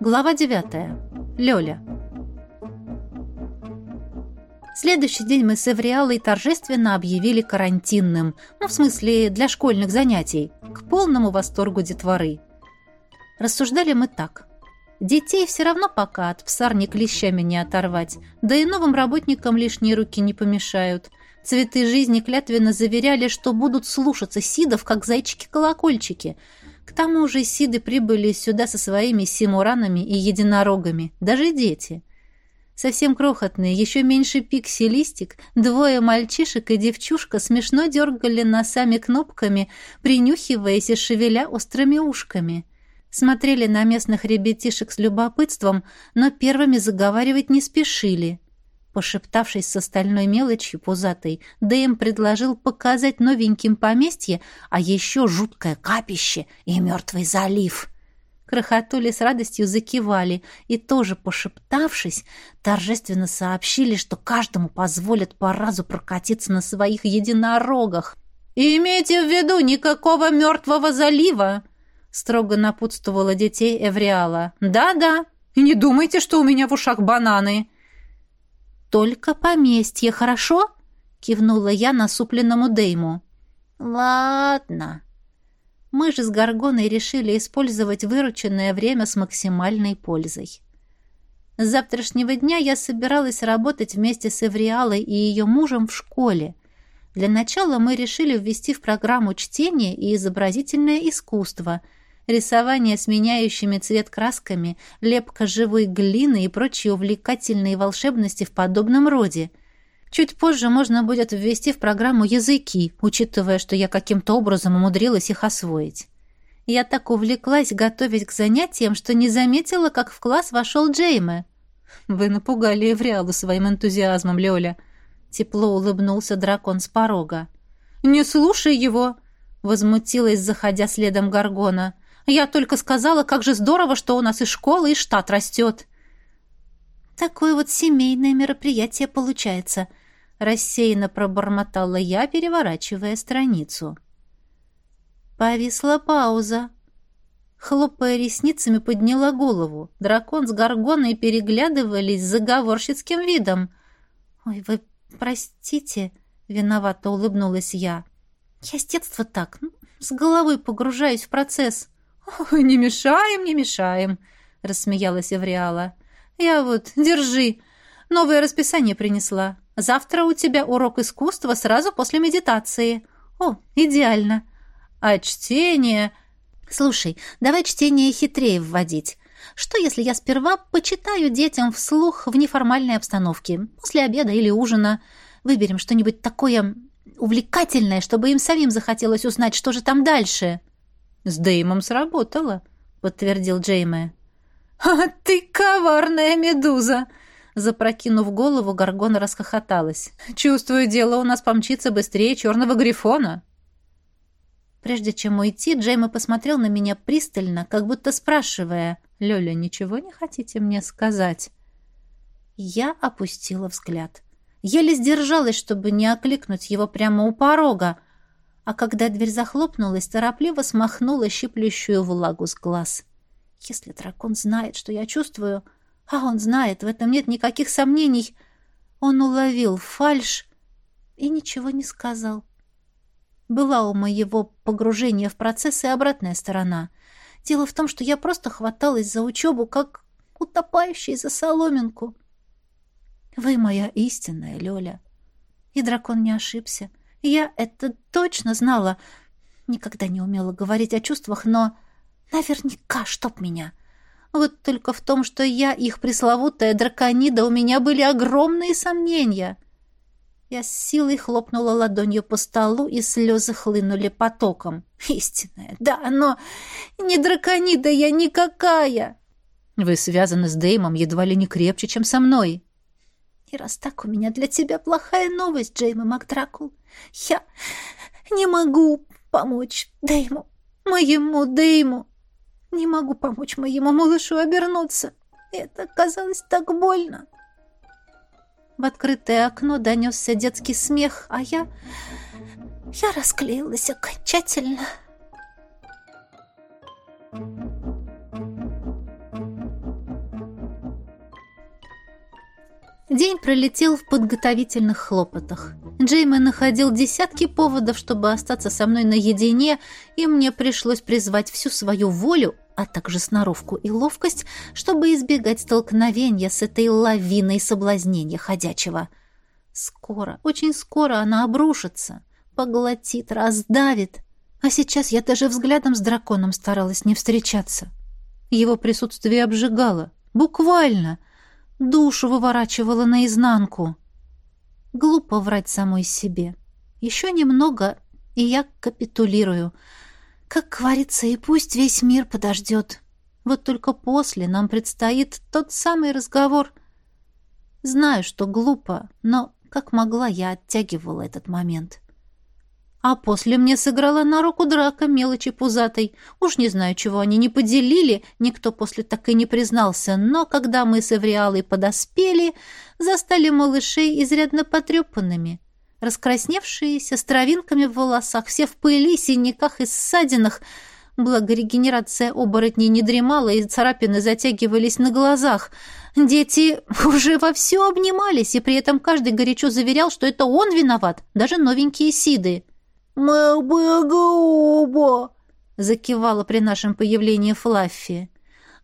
Глава 9. Лёля. Следующий день мы с Эвриалой торжественно объявили карантинным, ну, в смысле, для школьных занятий, к полному восторгу детворы. Рассуждали мы так. Детей все равно пока от псарни клещами не оторвать, да и новым работникам лишние руки не помешают. Цветы жизни клятвенно заверяли, что будут слушаться сидов, как зайчики-колокольчики — к тому же сиды прибыли сюда со своими симуранами и единорогами, даже дети. Совсем крохотные, еще меньше пикси-листик, двое мальчишек и девчушка смешно дергали носами кнопками, принюхиваясь и шевеля острыми ушками. Смотрели на местных ребятишек с любопытством, но первыми заговаривать не спешили. Пошептавшись с остальной мелочью пузатой, Дэйм предложил показать новеньким поместье, а еще жуткое капище и мертвый залив. Крохотули с радостью закивали и, тоже пошептавшись, торжественно сообщили, что каждому позволят по разу прокатиться на своих единорогах. «И имейте в виду, никакого мертвого залива!» строго напутствовала детей Эвриала. «Да-да, и не думайте, что у меня в ушах бананы!» «Только поместье, хорошо?» — кивнула я насупленному Дейму. «Ладно». Мы же с Гаргоной решили использовать вырученное время с максимальной пользой. С завтрашнего дня я собиралась работать вместе с Эвриалой и ее мужем в школе. Для начала мы решили ввести в программу чтение и изобразительное искусство — рисование с меняющими цвет красками, лепка живой глины и прочие увлекательные волшебности в подобном роде. Чуть позже можно будет ввести в программу языки, учитывая, что я каким-то образом умудрилась их освоить. Я так увлеклась, готовясь к занятиям, что не заметила, как в класс вошел Джейме. «Вы напугали Эвриалу своим энтузиазмом, Лёля», — тепло улыбнулся дракон с порога. «Не слушай его!» — возмутилась, заходя следом Гаргона. Я только сказала, как же здорово, что у нас и школа, и штат растет. Такое вот семейное мероприятие получается, рассеянно пробормотала я, переворачивая страницу. Повисла пауза. Хлопая ресницами, подняла голову. Дракон с горгоной переглядывались с заговорщицким видом. «Ой, вы простите», — виновато улыбнулась я. «Я с детства так, ну, с головой погружаюсь в процесс». «Ой, не мешаем, не мешаем», — рассмеялась Эвриала. «Я вот, держи, новое расписание принесла. Завтра у тебя урок искусства сразу после медитации. О, идеально. А чтение... Слушай, давай чтение хитрее вводить. Что, если я сперва почитаю детям вслух в неформальной обстановке, после обеда или ужина? Выберем что-нибудь такое увлекательное, чтобы им самим захотелось узнать, что же там дальше». «С Дэймом сработало», — подтвердил Джейме. «А ты коварная медуза!» Запрокинув голову, Гаргона расхохоталась. «Чувствую, дело у нас помчится быстрее черного грифона». Прежде чем уйти, Джейма посмотрел на меня пристально, как будто спрашивая, «Лёля, ничего не хотите мне сказать?» Я опустила взгляд. Еле сдержалась, чтобы не окликнуть его прямо у порога, а когда дверь захлопнулась, торопливо смахнула щиплющую влагу с глаз. Если дракон знает, что я чувствую, а он знает, в этом нет никаких сомнений, он уловил фальшь и ничего не сказал. Была у моего погружения в процесс и обратная сторона. Дело в том, что я просто хваталась за учебу, как утопающий за соломинку. Вы моя истинная, Лёля. И дракон не ошибся. Я это точно знала. Никогда не умела говорить о чувствах, но наверняка чтоб меня. Вот только в том, что я их пресловутая драконида, у меня были огромные сомнения. Я с силой хлопнула ладонью по столу, и слезы хлынули потоком. Истинная, да, но не драконида я никакая. Вы связаны с Деймом едва ли не крепче, чем со мной. И раз так, у меня для тебя плохая новость, Джейми Макдракул. Я не могу помочь Дейму, моему Дейму. Не могу помочь моему малышу обернуться. Это казалось так больно. В открытое окно донесся детский смех, а я... Я расклеилась окончательно. День пролетел в подготовительных хлопотах. Джейми находил десятки поводов, чтобы остаться со мной наедине, и мне пришлось призвать всю свою волю, а также сноровку и ловкость, чтобы избегать столкновения с этой лавиной соблазнения ходячего. Скоро, очень скоро она обрушится, поглотит, раздавит. А сейчас я даже взглядом с драконом старалась не встречаться. Его присутствие обжигало. Буквально — душу выворачивала наизнанку. Глупо врать самой себе. Еще немного, и я капитулирую. Как говорится, и пусть весь мир подождет. Вот только после нам предстоит тот самый разговор. Знаю, что глупо, но как могла, я оттягивала этот момент. А после мне сыграла на руку драка мелочи пузатой. Уж не знаю, чего они не поделили, никто после так и не признался, но когда мы с Эвриалой подоспели, застали малышей изрядно потрепанными. Раскрасневшиеся, с травинками в волосах, все в пыли, синяках и ссадинах. Благо регенерация оборотней не дремала, и царапины затягивались на глазах. Дети уже вовсю обнимались, и при этом каждый горячо заверял, что это он виноват, даже новенькие сиды. «Мы грубо!» — закивала при нашем появлении Флаффи.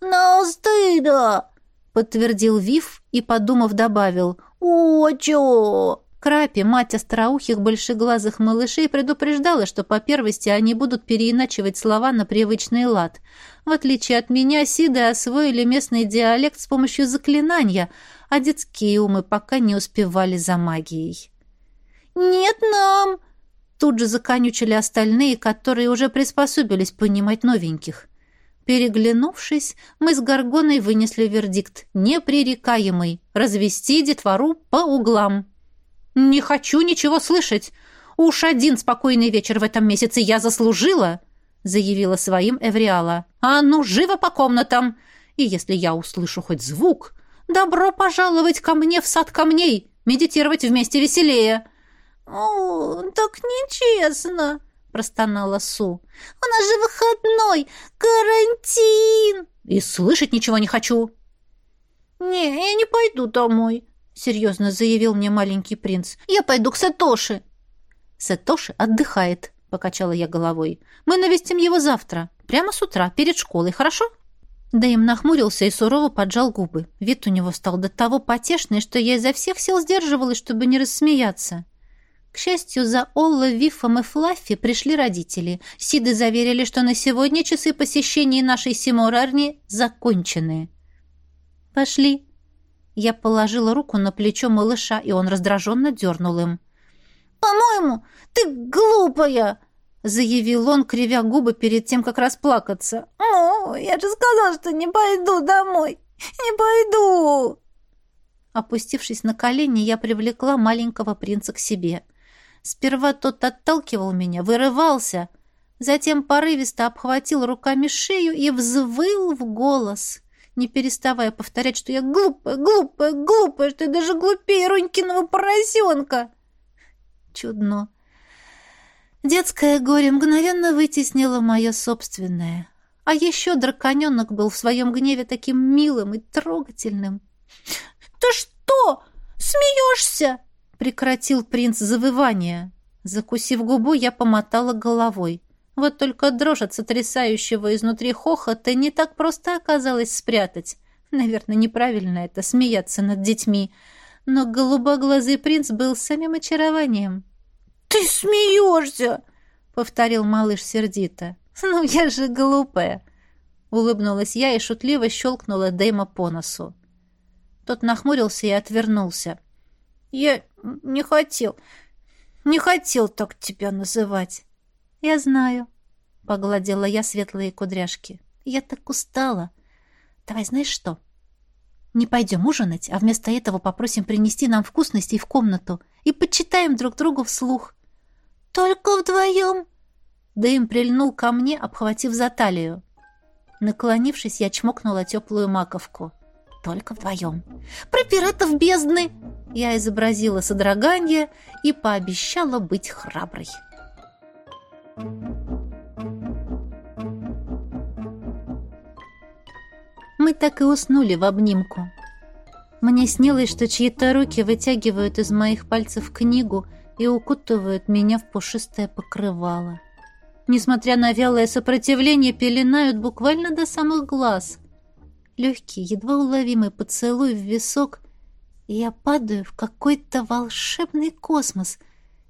«Нам стыдно!» — подтвердил Вив и, подумав, добавил. «Очень!» Крапи, мать остроухих большеглазых малышей, предупреждала, что по первости они будут переиначивать слова на привычный лад. В отличие от меня, сиды освоили местный диалект с помощью заклинания, а детские умы пока не успевали за магией. «Нет нам!» Тут же законючили остальные, которые уже приспособились понимать новеньких. Переглянувшись, мы с Горгоной вынесли вердикт непререкаемый — развести детвору по углам. «Не хочу ничего слышать. Уж один спокойный вечер в этом месяце я заслужила», — заявила своим Эвриала. «А ну, живо по комнатам! И если я услышу хоть звук, добро пожаловать ко мне в сад камней, медитировать вместе веселее!» «О, так нечестно!» — простонала Су. «У нас же выходной! Карантин!» «И слышать ничего не хочу!» «Не, я не пойду домой», — серьезно заявил мне маленький принц. «Я пойду к Сатоши». «Сатоши отдыхает», — покачала я головой. «Мы навестим его завтра, прямо с утра, перед школой, хорошо?» Дэйм нахмурился и сурово поджал губы. Вид у него стал до того потешный, что я изо всех сил сдерживалась, чтобы не рассмеяться. К счастью, за Олла, Вифом и Флаффи пришли родители. Сиды заверили, что на сегодня часы посещения нашей Симурарни закончены. «Пошли». Я положила руку на плечо малыша, и он раздраженно дернул им. «По-моему, ты глупая!» заявил он, кривя губы перед тем, как расплакаться. «О, я же сказал, что не пойду домой! Не пойду!» Опустившись на колени, я привлекла маленького принца к себе – Сперва тот отталкивал меня, вырывался, затем порывисто обхватил руками шею и взвыл в голос, не переставая повторять, что я глупая, глупая, глупая, что я даже глупее Ронькиного поросенка. Чудно. Детское горе мгновенно вытеснило мое собственное. А еще драконенок был в своем гневе таким милым и трогательным. «Ты что, смеешься?» Прекратил принц завывание. Закусив губу, я помотала головой. Вот только дрожь от сотрясающего изнутри хохота не так просто оказалось спрятать. Наверное, неправильно это смеяться над детьми. Но голубоглазый принц был самим очарованием. «Ты смеешься!» — повторил малыш сердито. «Ну, я же глупая!» Улыбнулась я и шутливо щелкнула Дэйма по носу. Тот нахмурился и отвернулся. «Я не хотел, не хотел так тебя называть. Я знаю, погладила я светлые кудряшки. Я так устала. Давай, знаешь что? Не пойдем ужинать, а вместо этого попросим принести нам вкусностей в комнату и почитаем друг другу вслух. Только вдвоем? Дэйм прильнул ко мне, обхватив за талию. Наклонившись, я чмокнула теплую маковку. Только вдвоем. «Про пиратов бездны!» Я изобразила содрогание и пообещала быть храброй. Мы так и уснули в обнимку. Мне снилось, что чьи-то руки вытягивают из моих пальцев книгу и укутывают меня в пушистое покрывало. Несмотря на вялое сопротивление, пеленают буквально до самых глаз. Легкий, едва уловимый поцелуй в висок, и я падаю в какой-то волшебный космос,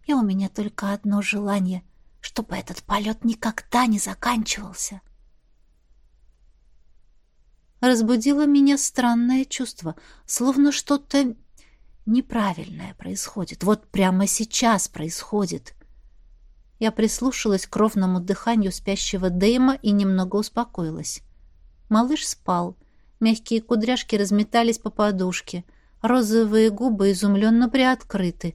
и у меня только одно желание — чтобы этот полет никогда не заканчивался. Разбудило меня странное чувство, словно что-то неправильное происходит. Вот прямо сейчас происходит. Я прислушалась к ровному дыханию спящего Дэйма и немного успокоилась. Малыш спал. Мягкие кудряшки разметались по подушке. Розовые губы изумленно приоткрыты.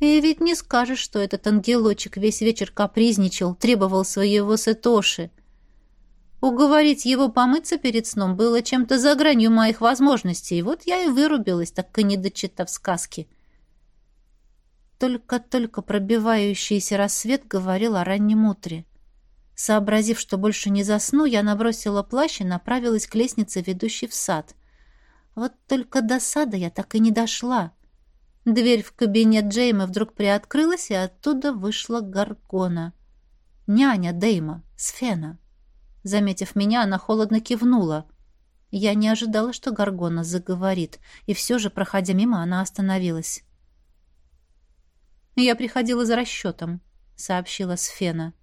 И ведь не скажешь, что этот ангелочек весь вечер капризничал, требовал своего сетоши. Уговорить его помыться перед сном было чем-то за гранью моих возможностей, вот я и вырубилась, так и не дочитав сказки. Только-только пробивающийся рассвет говорил о раннем утре. Сообразив, что больше не засну, я набросила плащ и направилась к лестнице, ведущей в сад. Вот только до сада я так и не дошла. Дверь в кабинет Джейма вдруг приоткрылась, и оттуда вышла Гаргона. Няня Дейма, Сфена. Заметив меня, она холодно кивнула. Я не ожидала, что Гаргона заговорит, и все же, проходя мимо, она остановилась. «Я приходила за расчетом», — сообщила Сфена.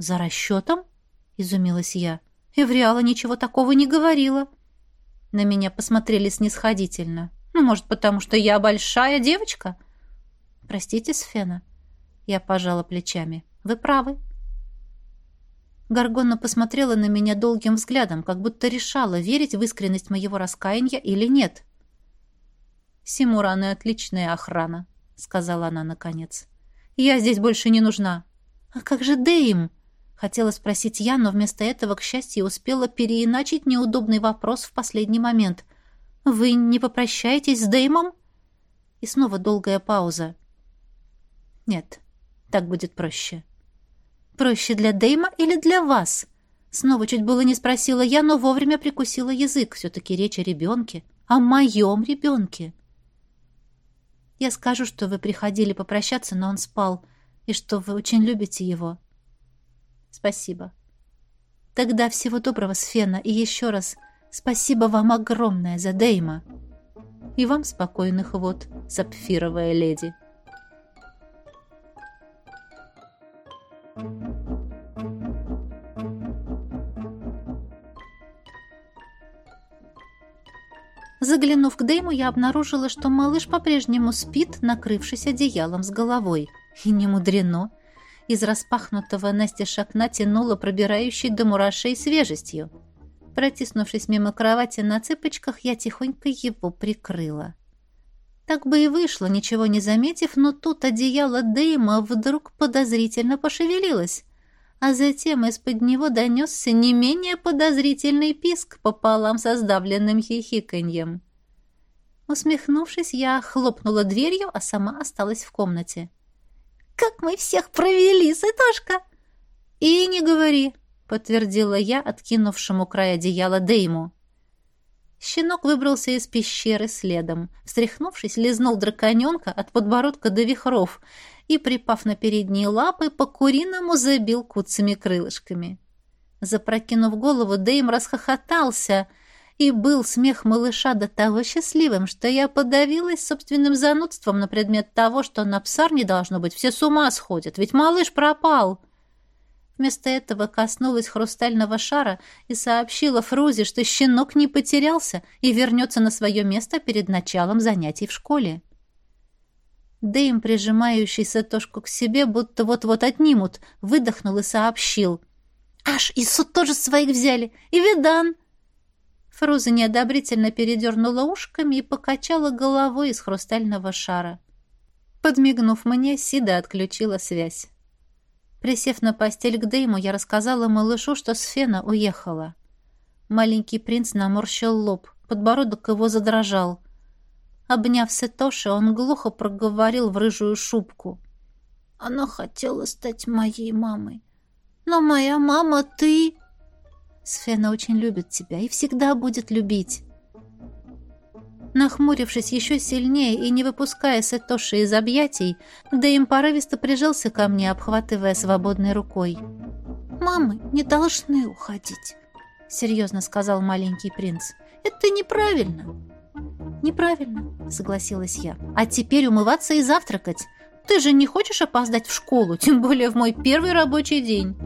«За расчетом?» — изумилась я. «Эвриала ничего такого не говорила». На меня посмотрели снисходительно. Ну, может, потому что я большая девочка? Простите, Сфена. Я пожала плечами. Вы правы. Гаргона посмотрела на меня долгим взглядом, как будто решала, верить в искренность моего раскаяния или нет. «Симураны — отличная охрана», — сказала она наконец. «Я здесь больше не нужна». «А как же Дэйм?» — хотела спросить я, но вместо этого, к счастью, успела переиначить неудобный вопрос в последний момент. «Вы не попрощаетесь с Дэймом?» И снова долгая пауза. «Нет, так будет проще». «Проще для Дэйма или для вас?» Снова чуть было не спросила я, но вовремя прикусила язык. Все-таки речь о ребенке. О моем ребенке. Я скажу, что вы приходили попрощаться, но он спал, и что вы очень любите его. Спасибо. Тогда всего доброго, Сфена, и еще раз Спасибо вам огромное за Дейма. И вам спокойных вод, сапфировая леди. Заглянув к Дейму, я обнаружила, что малыш по-прежнему спит, накрывшись одеялом с головой. И не мудрено. Из распахнутого настежь окна тянуло пробирающей до мурашей свежестью. Протиснувшись мимо кровати на цыпочках, я тихонько его прикрыла. Так бы и вышло, ничего не заметив, но тут одеяло Дэйма вдруг подозрительно пошевелилось, а затем из-под него донесся не менее подозрительный писк пополам со сдавленным хихиканьем. Усмехнувшись, я хлопнула дверью, а сама осталась в комнате. «Как мы всех провели, сытошка!» «И не говори!» подтвердила я откинувшему край одеяла Дейму. Щенок выбрался из пещеры следом. Встряхнувшись, лизнул драконенка от подбородка до вихров и, припав на передние лапы, по-куриному забил куцами крылышками. Запрокинув голову, Дейм расхохотался, и был смех малыша до того счастливым, что я подавилась собственным занудством на предмет того, что на псар не должно быть, все с ума сходят, ведь малыш пропал. Вместо этого коснулась хрустального шара и сообщила Фрузе, что щенок не потерялся и вернется на свое место перед началом занятий в школе. Дэйм, прижимающий Сатошку к себе, будто вот-вот отнимут, выдохнул и сообщил. «Аж Ису тоже своих взяли! И Видан!» Фруза неодобрительно передернула ушками и покачала головой из хрустального шара. Подмигнув мне, Сида отключила связь. Присев на постель к Дейму, я рассказала малышу, что Сфена уехала. Маленький принц наморщил лоб, подбородок его задрожал. Обняв Сетоши, он глухо проговорил в рыжую шубку. «Она хотела стать моей мамой. Но моя мама ты...» «Сфена очень любит тебя и всегда будет любить». Нахмурившись еще сильнее и не выпуская Сетоши из объятий, Дэйм порывисто прижался ко мне, обхватывая свободной рукой. «Мамы не должны уходить», — серьезно сказал маленький принц. «Это неправильно». «Неправильно», — согласилась я. «А теперь умываться и завтракать. Ты же не хочешь опоздать в школу, тем более в мой первый рабочий день».